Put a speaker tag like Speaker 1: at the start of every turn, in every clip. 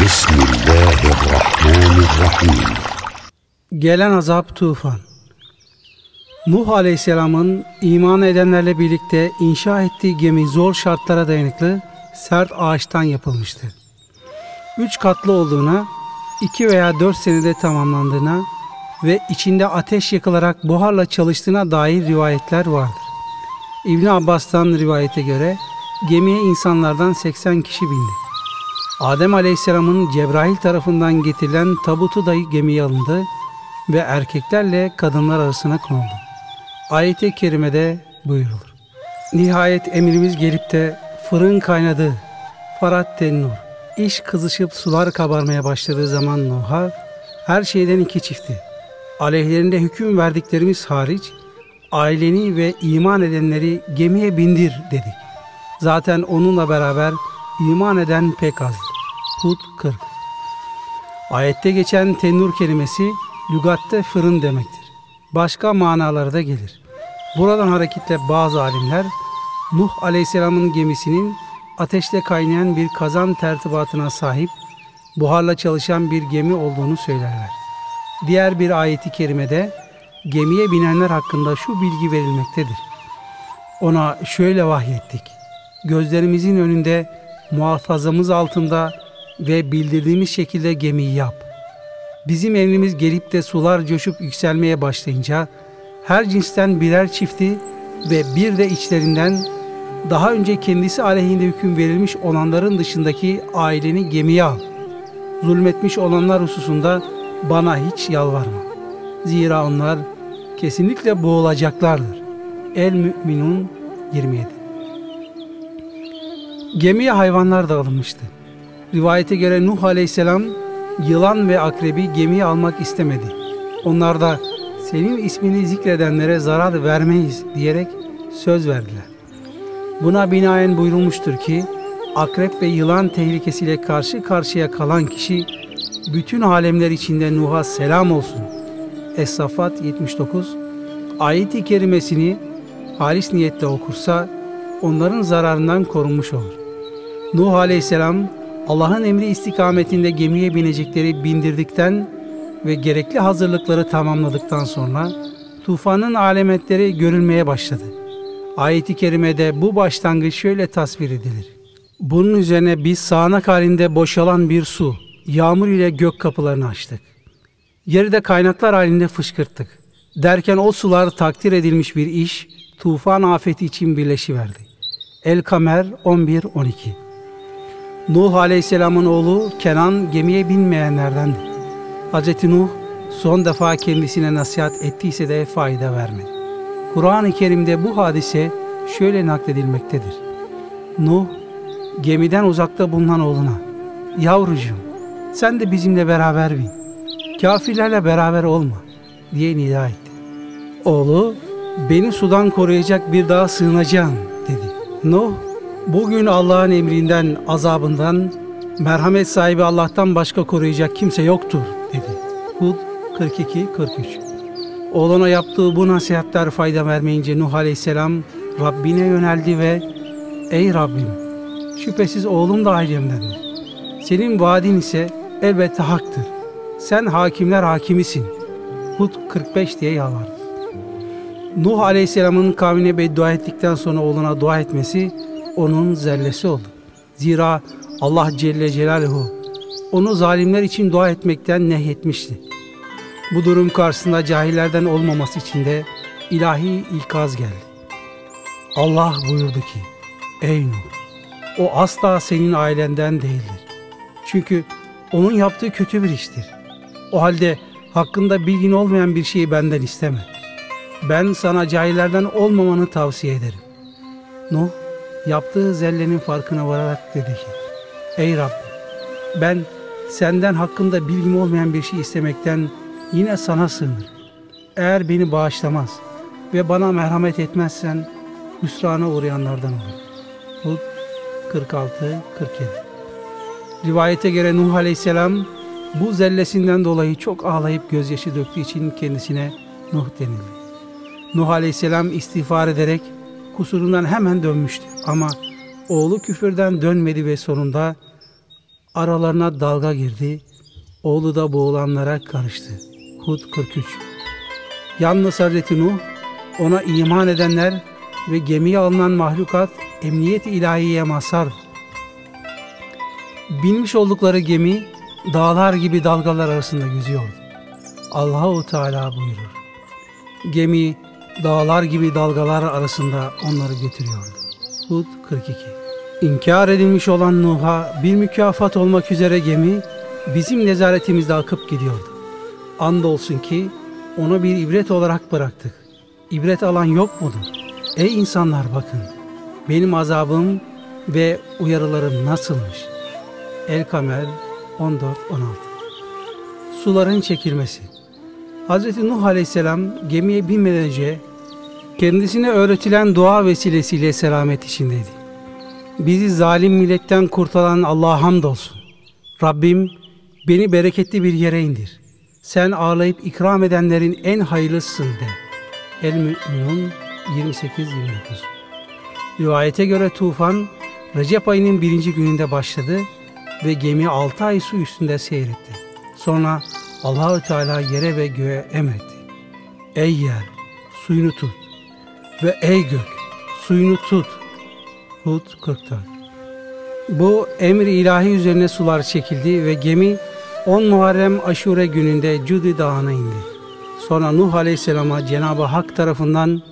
Speaker 1: Bismillahirrahmanirrahim.
Speaker 2: Gelen azap tufan. Nuh Aleyhisselam'ın iman edenlerle birlikte inşa ettiği gemi zor şartlara dayanıklı sert ağaçtan yapılmıştı. Üç katlı olduğuna, iki veya dört senede tamamlandığına ve içinde ateş yakılarak buharla çalıştığına dair rivayetler vardır. İbni Abbas'tan rivayete göre gemiye insanlardan 80 kişi bindi. Adem Aleyhisselam'ın Cebrail tarafından getirilen tabutu da gemiye alındı ve erkeklerle kadınlar arasına konuldu. Ayet-i kerimede buyurulur. Nihayet emrimiz gelip de fırın kaynadı, Farat tennur. İş kızışıp sular kabarmaya başladığı zaman Nuh'a her şeyden iki çifti. Aleyhlerinde hüküm verdiklerimiz hariç aileni ve iman edenleri gemiye bindir dedik. Zaten onunla beraber iman eden pek azdır. Hud 40 Ayette geçen tennur kelimesi lügatte fırın demektir. Başka manaları da gelir. Buradan hareketle bazı alimler Nuh Aleyhisselam'ın gemisinin ateşle kaynayan bir kazan tertibatına sahip, buharla çalışan bir gemi olduğunu söylerler. Diğer bir ayeti kerimede gemiye binenler hakkında şu bilgi verilmektedir. Ona şöyle vahyettik. Gözlerimizin önünde, muhafazamız altında ve bildirdiğimiz şekilde gemiyi yap. Bizim emrimiz gelip de sular coşup yükselmeye başlayınca her cinsten birer çifti ve bir de içlerinden daha önce kendisi aleyhinde hüküm verilmiş olanların dışındaki aileni gemiye al. Zulmetmiş olanlar hususunda bana hiç yalvarma. Zira onlar kesinlikle boğulacaklardır. El Müminun 27 Gemiye hayvanlar da alınmıştı. Rivayete göre Nuh Aleyhisselam yılan ve akrebi gemiye almak istemedi. Onlar da senin ismini zikredenlere zarar vermeyiz diyerek söz verdiler. Buna binaen buyurulmuştur ki akrep ve yılan tehlikesiyle karşı karşıya kalan kişi bütün alemler içinde Nuh'a selam olsun. Es-Safat 79 Ayet-i kerimesini halis niyetle okursa onların zararından korunmuş olur. Nuh aleyhisselam Allah'ın emri istikametinde gemiye binecekleri bindirdikten ve gerekli hazırlıkları tamamladıktan sonra tufanın alametleri görülmeye başladı. Ayet-i kerimede bu başlangıç şöyle tasvir edilir. Bunun üzerine biz sağanak halinde boşalan bir su, yağmur ile gök kapılarını açtık. Yeri de kaynaklar halinde fışkırttık. Derken o sular takdir edilmiş bir iş, tufan afeti için birleşiverdi. El-Kamer 11-12 Nuh Aleyhisselam'ın oğlu Kenan gemiye binmeyenlerdendi. Hz. Nuh son defa kendisine nasihat ettiyse de fayda vermedi. Kur'an-ı Kerim'de bu hadise şöyle nakledilmektedir. Nuh gemiden uzakta bulunan oğluna Yavrucuğum sen de bizimle beraber bin. Kafirlerle beraber olma diye nida etti. Oğlu beni sudan koruyacak bir dağa sığınacağım dedi. Nuh bugün Allah'ın emrinden azabından merhamet sahibi Allah'tan başka koruyacak kimse yoktur dedi. Hud 42-43 Oğluna yaptığı bu nasihatler fayda vermeyince Nuh Aleyhisselam Rabbine yöneldi ve Ey Rabbim şüphesiz oğlum da ailemdendir. Senin vaadin ise elbette haktır. Sen hakimler hakimisin. Hud 45 diye yalvardı. Nuh Aleyhisselam'ın kavmine beddua ettikten sonra oğluna dua etmesi onun zellesi oldu. Zira Allah Celle Celaluhu onu zalimler için dua etmekten nehyetmişti. Bu durum karşısında cahillerden olmaması için de ilahi ikaz geldi. Allah buyurdu ki, Ey Nuh, o asla senin ailenden değildir. Çünkü onun yaptığı kötü bir iştir. O halde hakkında bilgin olmayan bir şeyi benden isteme. Ben sana cahillerden olmamanı tavsiye ederim. Nuh, yaptığı zellenin farkına vararak dedi ki, Ey Rabbim, ben senden hakkında bilgim olmayan bir şey istemekten yine sana sığınırım. Eğer beni bağışlamaz ve bana merhamet etmezsen hüsrana uğrayanlardan olur. Hud 46-47 Rivayete göre Nuh Aleyhisselam bu zellesinden dolayı çok ağlayıp gözyaşı döktüğü için kendisine Nuh denildi. Nuh Aleyhisselam istiğfar ederek kusurundan hemen dönmüştü ama oğlu küfürden dönmedi ve sonunda Aralarına dalga girdi. Oğlu da boğulanlara karıştı. Hud 43 Yalnız Hazreti Nuh, ona iman edenler ve gemiye alınan mahlukat emniyet ilahiye mazhardı. Binmiş oldukları gemi dağlar gibi dalgalar arasında yüzüyordu. Allahu Teala buyurur. Gemi dağlar gibi dalgalar arasında onları götürüyordu. Hud 42 İnkar edilmiş olan Nuh'a bir mükafat olmak üzere gemi bizim nezaretimizde akıp gidiyordu. Andolsun ki onu bir ibret olarak bıraktık. İbret alan yok mudur? Ey insanlar bakın, benim azabım ve uyarılarım nasılmış? El-Kamer 14-16 Suların çekilmesi Hz. Nuh Aleyhisselam gemiye binmeden önce kendisine öğretilen dua vesilesiyle selamet içindeydi. Bizi zalim milletten kurtaran Allah'a hamdolsun. Rabbim beni bereketli bir yere indir. Sen ağlayıp ikram edenlerin en hayırlısın de. El-Mü'minun 28-29 Rivayete göre tufan Recep ayının birinci gününde başladı ve gemi altı ay su üstünde seyretti. Sonra Allahü Teala yere ve göğe emretti. Ey yer suyunu tut ve ey gök suyunu tut. Hud 44 Bu emri ilahi üzerine sular çekildi ve gemi 10 Muharrem Aşure gününde Cudi Dağı'na indi. Sonra Nuh Aleyhisselam'a Cenab-ı Hak tarafından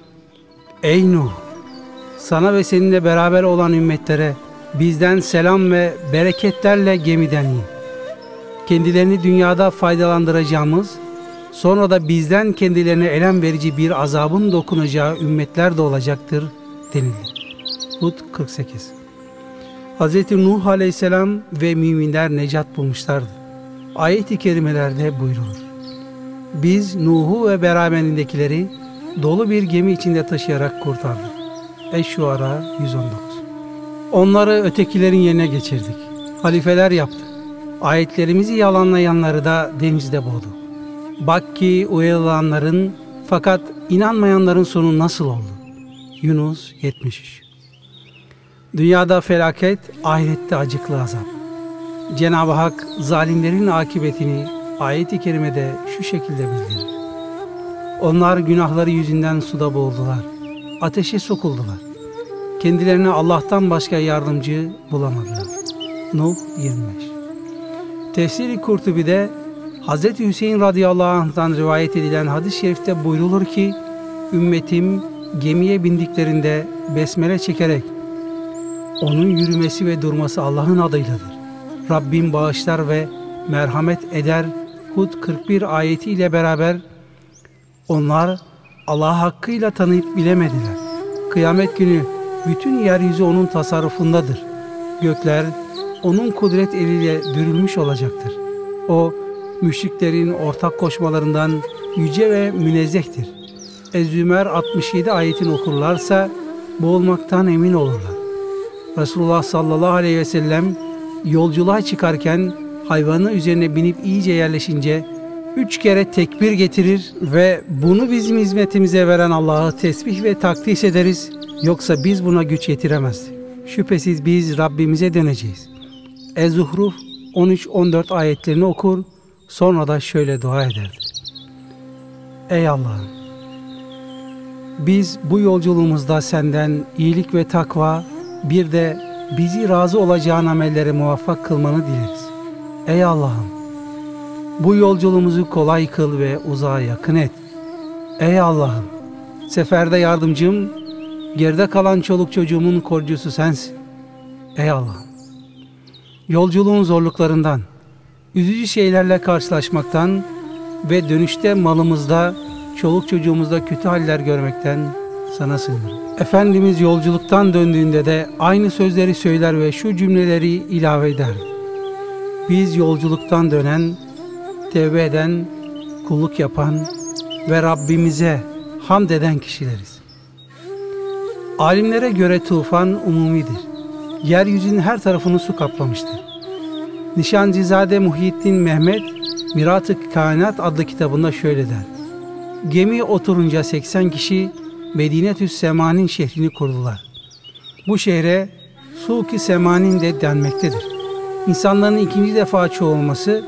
Speaker 2: Ey Nuh! Sana ve seninle beraber olan ümmetlere bizden selam ve bereketlerle gemiden in. Kendilerini dünyada faydalandıracağımız, sonra da bizden kendilerine elem verici bir azabın dokunacağı ümmetler de olacaktır denildi. Hud 48 Hz. Nuh Aleyhisselam ve müminler necat bulmuşlardı. Ayet-i kerimelerde buyrulur. Biz Nuh'u ve beraberindekileri dolu bir gemi içinde taşıyarak kurtardık. Eş-Şuara 119 Onları ötekilerin yerine geçirdik. Halifeler yaptı. Ayetlerimizi yalanlayanları da denizde boğdu. Bak ki uyarılanların fakat inanmayanların sonu nasıl oldu? Yunus 73 Dünyada felaket, ahirette acıklı azap. Cenab-ı Hak zalimlerin akıbetini ayet-i kerimede şu şekilde bildirir. Onlar günahları yüzünden suda boğuldular. Ateşe sokuldular. Kendilerine Allah'tan başka yardımcı bulamadılar. Nuh 25 Tefsiri Kurtubi'de Hz. Hüseyin radıyallahu anh'tan rivayet edilen hadis-i şerifte buyrulur ki ümmetim gemiye bindiklerinde besmele çekerek onun yürümesi ve durması Allah'ın adıyladır. Rabbim bağışlar ve merhamet eder. Hud 41 ayeti ile beraber onlar Allah hakkıyla tanıyıp bilemediler. Kıyamet günü bütün yeryüzü onun tasarrufundadır. Gökler onun kudret eliyle dürülmüş olacaktır. O müşriklerin ortak koşmalarından yüce ve münezzehtir. Ez-Zümer 67 ayetini okurlarsa boğulmaktan emin olurlar. Resulullah sallallahu aleyhi ve sellem yolculuğa çıkarken hayvanın üzerine binip iyice yerleşince üç kere tekbir getirir ve bunu bizim hizmetimize veren Allah'ı tesbih ve takdis ederiz. Yoksa biz buna güç yetiremez. Şüphesiz biz Rabbimize döneceğiz. Ez-Zuhruf 13-14 ayetlerini okur, sonra da şöyle dua eder. Ey Allah'ım! Biz bu yolculuğumuzda senden iyilik ve takva, bir de bizi razı olacağın amellere muvaffak kılmanı dileriz. Ey Allah'ım! Bu yolculuğumuzu kolay kıl ve uzağa yakın et. Ey Allah'ım! Seferde yardımcım, geride kalan çoluk çocuğumun korucusu sensin. Ey Allah'ım! Yolculuğun zorluklarından, üzücü şeylerle karşılaşmaktan ve dönüşte malımızda, çoluk çocuğumuzda kötü haller görmekten sana sığınırım. Efendimiz yolculuktan döndüğünde de aynı sözleri söyler ve şu cümleleri ilave eder. Biz yolculuktan dönen, tevbe eden, kulluk yapan ve Rabbimize hamd eden kişileriz. Alimlere göre tufan umumidir. Yeryüzünün her tarafını su kaplamıştır. Nişancızade Muhyiddin Mehmet Mirat-ı Kainat adlı kitabında şöyle der. Gemi oturunca 80 kişi Medine-tü Semanin şehrini kurdular. Bu şehre Suki Semanin de denmektedir. İnsanların ikinci defa çoğulması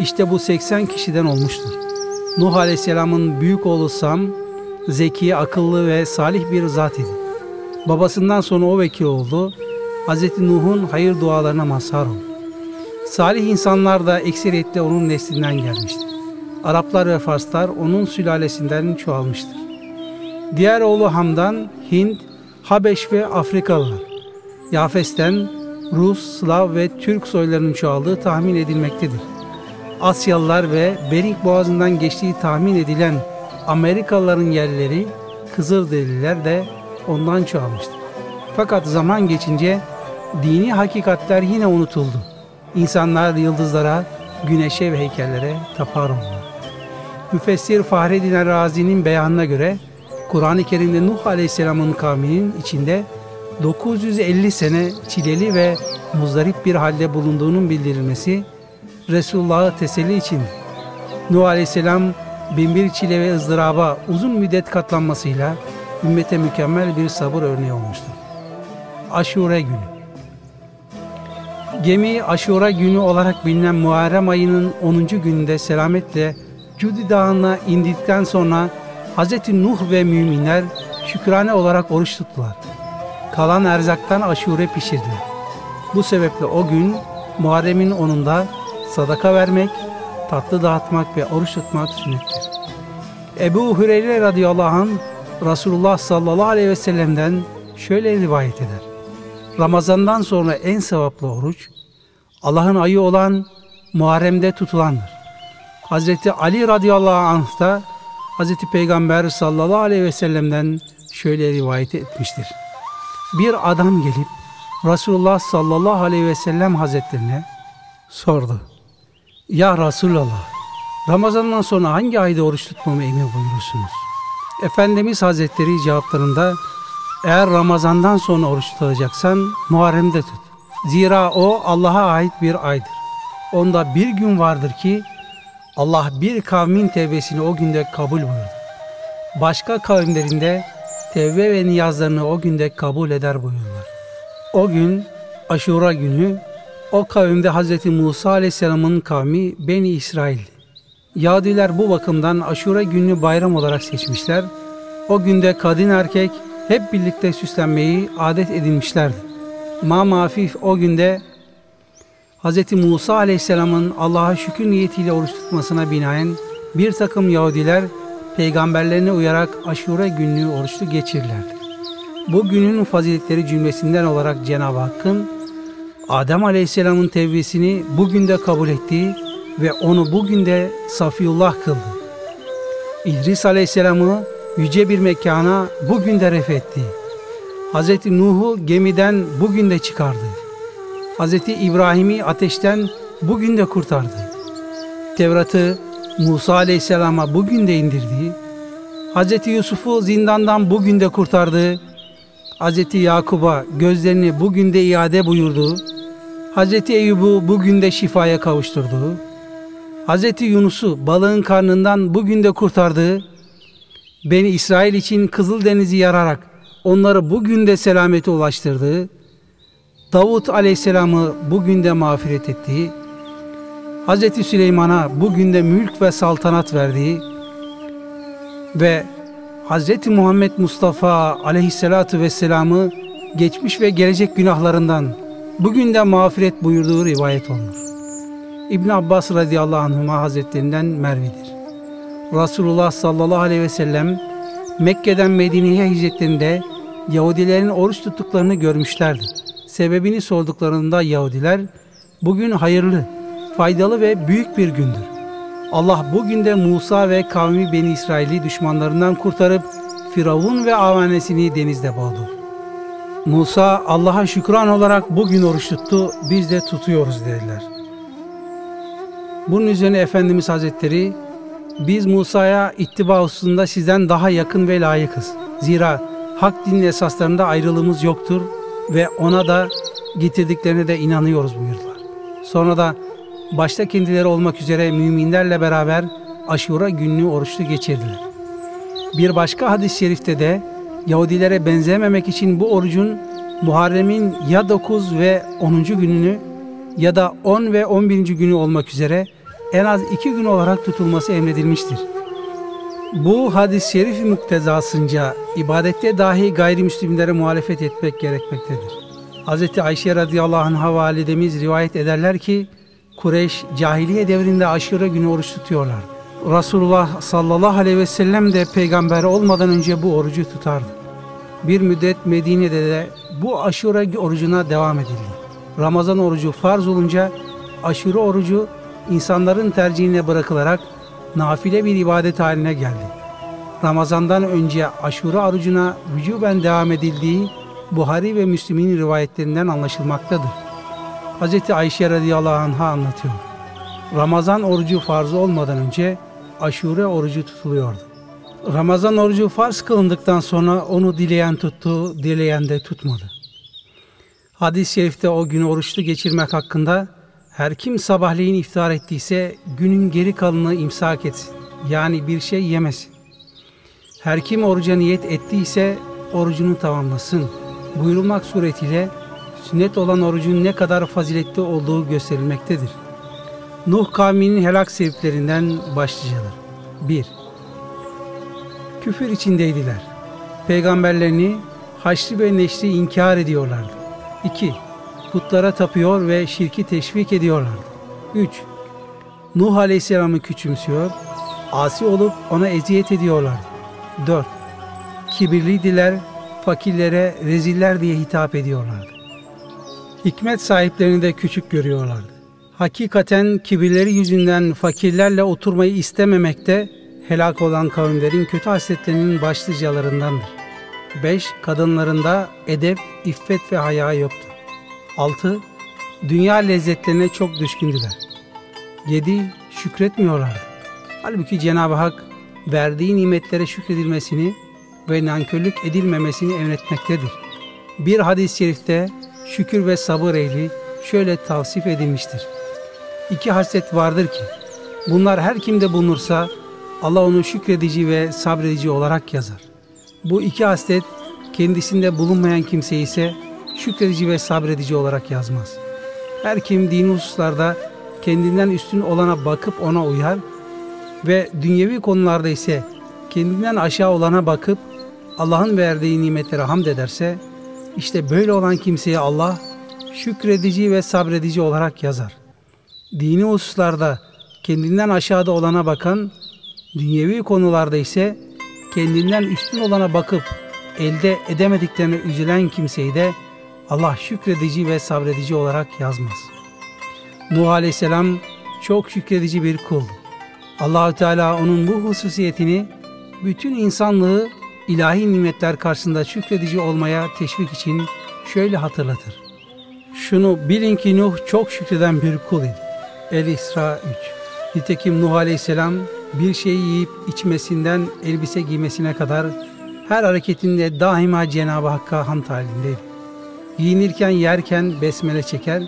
Speaker 2: işte bu 80 kişiden olmuştur. Nuh Aleyhisselam'ın büyük oğlu Sam, zeki, akıllı ve salih bir zat idi. Babasından sonra o vekil oldu. Hz. Nuh'un hayır dualarına mazhar oldu. Salih insanlar da ekseriyetle onun neslinden gelmiştir. Araplar ve Farslar onun sülalesinden çoğalmıştır. Diğer oğlu Hamdan, Hint, Habeş ve Afrikalılar. Yafes'ten Rus, Slav ve Türk soylarının çoğaldığı tahmin edilmektedir. Asyalılar ve Bering Boğazı'ndan geçtiği tahmin edilen Amerikalıların yerleri Kızılderililer de ondan çoğalmıştır. Fakat zaman geçince dini hakikatler yine unutuldu. İnsanlar yıldızlara, güneşe ve heykellere tapar oldular. Müfessir Fahreddin Razi'nin beyanına göre Kur'an-ı Kerim'de Nuh Aleyhisselam'ın kavminin içinde 950 sene çileli ve muzdarip bir halde bulunduğunun bildirilmesi Resulullah'ı teselli için Nuh Aleyhisselam binbir çile ve ızdıraba uzun müddet katlanmasıyla ümmete mükemmel bir sabır örneği olmuştur. Aşure günü Gemi Aşura günü olarak bilinen Muharrem ayının 10. gününde selametle Cudi Dağı'na indikten sonra Hz. Nuh ve müminler şükrane olarak oruç tuttular. Kalan erzaktan aşure pişirdiler. Bu sebeple o gün Muharrem'in 10'unda sadaka vermek, tatlı dağıtmak ve oruç tutmak sünnettir. Ebu Hüreyre radıyallahu anh Resulullah sallallahu aleyhi ve sellem'den şöyle rivayet eder. Ramazandan sonra en sevaplı oruç Allah'ın ayı olan Muharrem'de tutulandır. Hazreti Ali radıyallahu anh da Hazreti Peygamber sallallahu aleyhi ve sellem'den şöyle rivayet etmiştir. Bir adam gelip Resulullah sallallahu aleyhi ve sellem hazretlerine sordu. Ya Resulallah, Ramazandan sonra hangi ayda oruç tutmamı emir buyurursunuz? Efendimiz Hazretleri cevaplarında eğer Ramazandan sonra oruç tutacaksan Muharrem'de tut. Zira o Allah'a ait bir aydır. Onda bir gün vardır ki Allah bir kavmin tevbesini o günde kabul buyurdu. Başka kavimlerinde tevbe ve niyazlarını o günde kabul eder buyururlar. O gün Aşura günü o kavimde Hz. Musa Aleyhisselam'ın kavmi Beni İsrail'di. Yahudiler bu bakımdan Aşura gününü bayram olarak seçmişler. O günde kadın erkek hep birlikte süslenmeyi adet edinmişlerdi. Ma Mafif o günde Hz. Musa Aleyhisselam'ın Allah'a şükür niyetiyle oruç tutmasına binaen bir takım Yahudiler peygamberlerine uyarak aşure günlüğü oruçlu geçirirlerdi. Bu günün faziletleri cümlesinden olarak Cenab-ı Hakk'ın Adem Aleyhisselam'ın tevbesini bugün de kabul ettiği ve onu bugün de Safiyullah kıldı. İdris Aleyhisselam'ı yüce bir mekana bugün de ref etti. Hz. Nuh'u gemiden bugün de çıkardı. Hz. İbrahim'i ateşten bugün de kurtardı. Tevrat'ı Musa Aleyhisselam'a bugün de indirdi. Hz. Yusuf'u zindandan bugün de kurtardı. Hz. Yakub'a gözlerini bugün de iade buyurdu. Hz. Eyyub'u bugün de şifaya kavuşturdu. Hz. Yunus'u balığın karnından bugün de kurtardı. Beni İsrail için Kızıldeniz'i yararak onları bugün de selamete ulaştırdı. Davut aleyhisselamı bugün de mağfiret etti. Hz. Süleyman'a bugün de mülk ve saltanat verdi. Ve Hz. Muhammed Mustafa aleyhissalatu vesselamı geçmiş ve gelecek günahlarından bugün de mağfiret buyurduğu rivayet olunur. İbn Abbas radıyallahu anhuma hazretlerinden Mervi'dir. Resulullah sallallahu aleyhi ve sellem Mekke'den Medine'ye hicretlerinde Yahudilerin oruç tuttuklarını görmüşlerdi. Sebebini sorduklarında Yahudiler bugün hayırlı, faydalı ve büyük bir gündür. Allah bugün de Musa ve kavmi Beni İsrail'i düşmanlarından kurtarıp Firavun ve avanesini denizde boğdu. Musa Allah'a şükran olarak bugün oruç tuttu, biz de tutuyoruz dediler. Bunun üzerine Efendimiz Hazretleri biz Musa'ya ittiba hususunda sizden daha yakın ve layıkız. Zira hak dinin esaslarında ayrılığımız yoktur ve ona da getirdiklerine de inanıyoruz buyurdular. Sonra da başta kendileri olmak üzere müminlerle beraber aşura günlüğü oruçlu geçirdiler. Bir başka hadis-i şerifte de Yahudilere benzememek için bu orucun Muharrem'in ya 9 ve 10. gününü ya da 10 ve 11. günü olmak üzere en az iki gün olarak tutulması emredilmiştir. Bu hadis-i şerif muktezasınca ibadette dahi gayrimüslimlere muhalefet etmek gerekmektedir. Hz. Ayşe radıyallahu anh'a validemiz rivayet ederler ki Kureyş cahiliye devrinde aşure günü oruç tutuyorlar. Resulullah sallallahu aleyhi ve sellem de peygamber olmadan önce bu orucu tutardı. Bir müddet Medine'de de bu aşure orucuna devam edildi. Ramazan orucu farz olunca aşure orucu insanların tercihine bırakılarak nafile bir ibadet haline geldi. Ramazandan önce aşure orucuna vücuben devam edildiği Buhari ve Müslim'in rivayetlerinden anlaşılmaktadır. Hz. Ayşe radıyallahu anh'a anlatıyor. Ramazan orucu farz olmadan önce aşure orucu tutuluyordu. Ramazan orucu farz kılındıktan sonra onu dileyen tuttu, dileyen de tutmadı. Hadis-i şerifte o günü oruçlu geçirmek hakkında her kim sabahleyin iftar ettiyse günün geri kalanını imsak etsin. Yani bir şey yemesin. Her kim oruca niyet ettiyse orucunu tamamlasın. Buyurulmak suretiyle sünnet olan orucun ne kadar faziletli olduğu gösterilmektedir. Nuh kavminin helak sebeplerinden başlıcalar. 1. Küfür içindeydiler. Peygamberlerini haşri ve neşri inkar ediyorlardı. 2. Putlara tapıyor ve şirki teşvik ediyorlardı. 3. Nuh Aleyhisselam'ı küçümsüyor, asi olup ona eziyet ediyorlardı. 4. Kibirliydiler, fakirlere reziller diye hitap ediyorlardı. Hikmet sahiplerini de küçük görüyorlardı. Hakikaten kibirleri yüzünden fakirlerle oturmayı istememekte helak olan kavimlerin kötü hasletlerinin başlıcalarındandır. 5. Kadınlarında edep, iffet ve haya yoktu. 6. Dünya lezzetlerine çok düşkündüler. 7. Şükretmiyorlardı. Halbuki Cenab-ı Hak verdiği nimetlere şükredilmesini ve nankörlük edilmemesini emretmektedir. Bir hadis-i şerifte şükür ve sabır ehli şöyle tavsif edilmiştir. İki haslet vardır ki bunlar her kimde bulunursa Allah onu şükredici ve sabredici olarak yazar. Bu iki haslet kendisinde bulunmayan kimse ise şükredici ve sabredici olarak yazmaz. Her kim dini hususlarda kendinden üstün olana bakıp ona uyar ve dünyevi konularda ise kendinden aşağı olana bakıp Allah'ın verdiği nimetlere hamd ederse işte böyle olan kimseye Allah şükredici ve sabredici olarak yazar. Dini hususlarda kendinden aşağıda olana bakan, dünyevi konularda ise kendinden üstün olana bakıp elde edemediklerine üzülen kimseyi de Allah şükredici ve sabredici olarak yazmaz. Nuh Aleyhisselam çok şükredici bir kul. Allahü Teala onun bu hususiyetini bütün insanlığı ilahi nimetler karşısında şükredici olmaya teşvik için şöyle hatırlatır. Şunu bilin ki Nuh çok şükreden bir kul idi. El-İsra 3 Nitekim Nuh Aleyhisselam bir şeyi yiyip içmesinden elbise giymesine kadar her hareketinde daima Cenab-ı Hakk'a hamd halindeydi. Giyinirken yerken besmele çeker,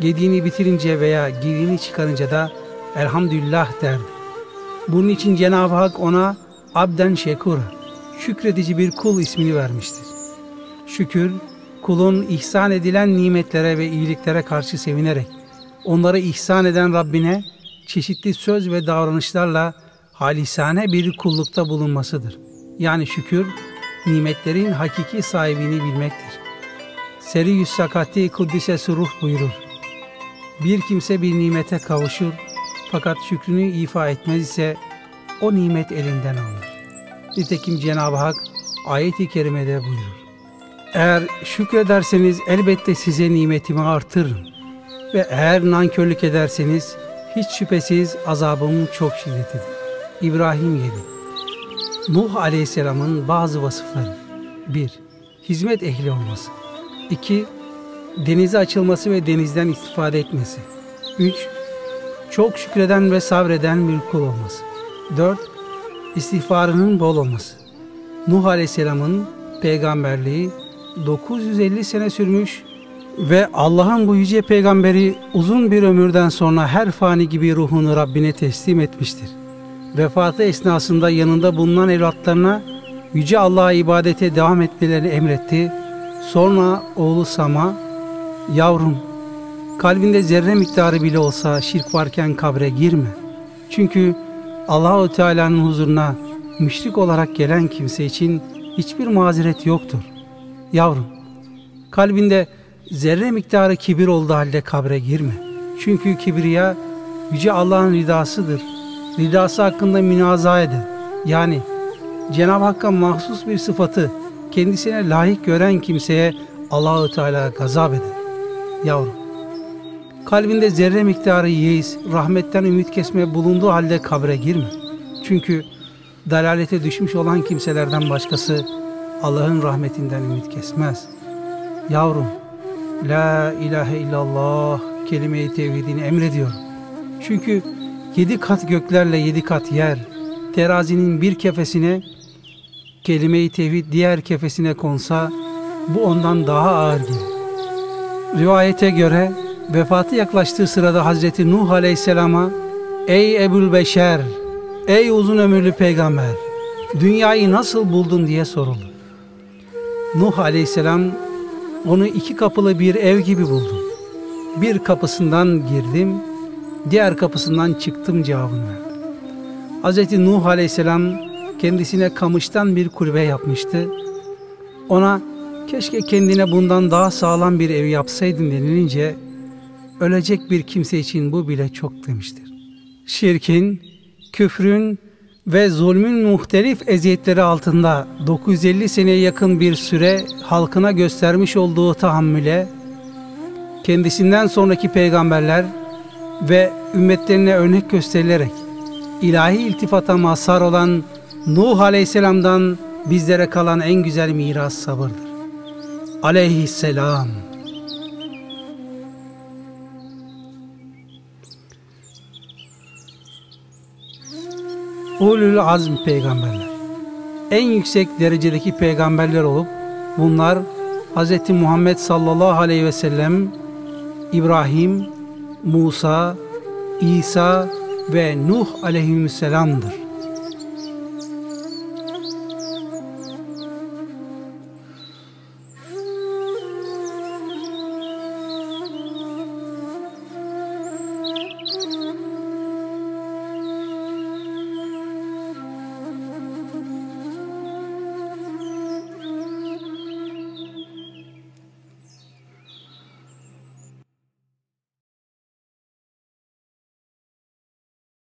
Speaker 2: yediğini bitirince veya giydiğini çıkarınca da elhamdülillah derdi. Bunun için Cenab-ı Hak ona abden şekur, şükredici bir kul ismini vermiştir. Şükür, kulun ihsan edilen nimetlere ve iyiliklere karşı sevinerek, onları ihsan eden Rabbine çeşitli söz ve davranışlarla halisane bir kullukta bulunmasıdır. Yani şükür, nimetlerin hakiki sahibini bilmektir. Seri yüz sakati kuddise ruh buyurur. Bir kimse bir nimete kavuşur fakat şükrünü ifa etmez ise o nimet elinden alınır. Nitekim Cenab-ı Hak ayet-i kerimede buyurur. Eğer şükrederseniz elbette size nimetimi artırırım. Ve eğer nankörlük ederseniz hiç şüphesiz azabım çok şiddetlidir. İbrahim 7 Nuh Aleyhisselam'ın bazı vasıfları 1. Hizmet ehli olması 2. Denize açılması ve denizden istifade etmesi 3. Çok şükreden ve sabreden bir kul olması 4. İstiğfarının bol olması Nuh Aleyhisselam'ın peygamberliği 950 sene sürmüş ve Allah'ın bu yüce peygamberi uzun bir ömürden sonra her fani gibi ruhunu Rabbine teslim etmiştir. Vefatı esnasında yanında bulunan evlatlarına yüce Allah'a ibadete devam etmelerini emretti. Sonra oğlu Sam'a, yavrum Kalbinde zerre miktarı bile olsa şirk varken kabre girme. Çünkü Allahu Teala'nın huzuruna müşrik olarak gelen kimse için hiçbir mazeret yoktur. Yavrum, kalbinde zerre miktarı kibir olduğu halde kabre girme. Çünkü kibriya Yüce Allah'ın ridasıdır. Ridası hakkında münaza eder. Yani Cenab-ı Hakk'a mahsus bir sıfatı kendisine layık gören kimseye Allahu Teala gazap eder. Yavrum, kalbinde zerre miktarı yeis, rahmetten ümit kesme bulunduğu halde kabre girme. Çünkü dalalete düşmüş olan kimselerden başkası Allah'ın rahmetinden ümit kesmez. Yavrum, La ilahe illallah kelime-i tevhidini emrediyorum. Çünkü yedi kat göklerle yedi kat yer, terazinin bir kefesine, kelime-i tevhid diğer kefesine konsa, bu ondan daha ağır gelir. Rivayete göre vefatı yaklaştığı sırada Hazreti Nuh Aleyhisselam'a Ey Ebul Beşer, ey uzun ömürlü peygamber, dünyayı nasıl buldun diye soruldu. Nuh Aleyhisselam onu iki kapılı bir ev gibi buldum. Bir kapısından girdim, diğer kapısından çıktım cevabını verdi. Hz. Nuh Aleyhisselam kendisine kamıştan bir kulübe yapmıştı. Ona keşke kendine bundan daha sağlam bir ev yapsaydın denilince ölecek bir kimse için bu bile çok demiştir. Şirkin, küfrün ve zulmün muhtelif eziyetleri altında 950 seneye yakın bir süre halkına göstermiş olduğu tahammüle, kendisinden sonraki peygamberler ve ümmetlerine örnek gösterilerek ilahi iltifata mazhar olan Nuh Aleyhisselam'dan bizlere kalan en güzel miras sabırdır. Aleyhisselam. Ulul azm peygamberler. En yüksek derecedeki peygamberler olup bunlar Hz. Muhammed sallallahu aleyhi ve sellem, İbrahim, Musa, İsa ve Nuh aleyhisselamdır.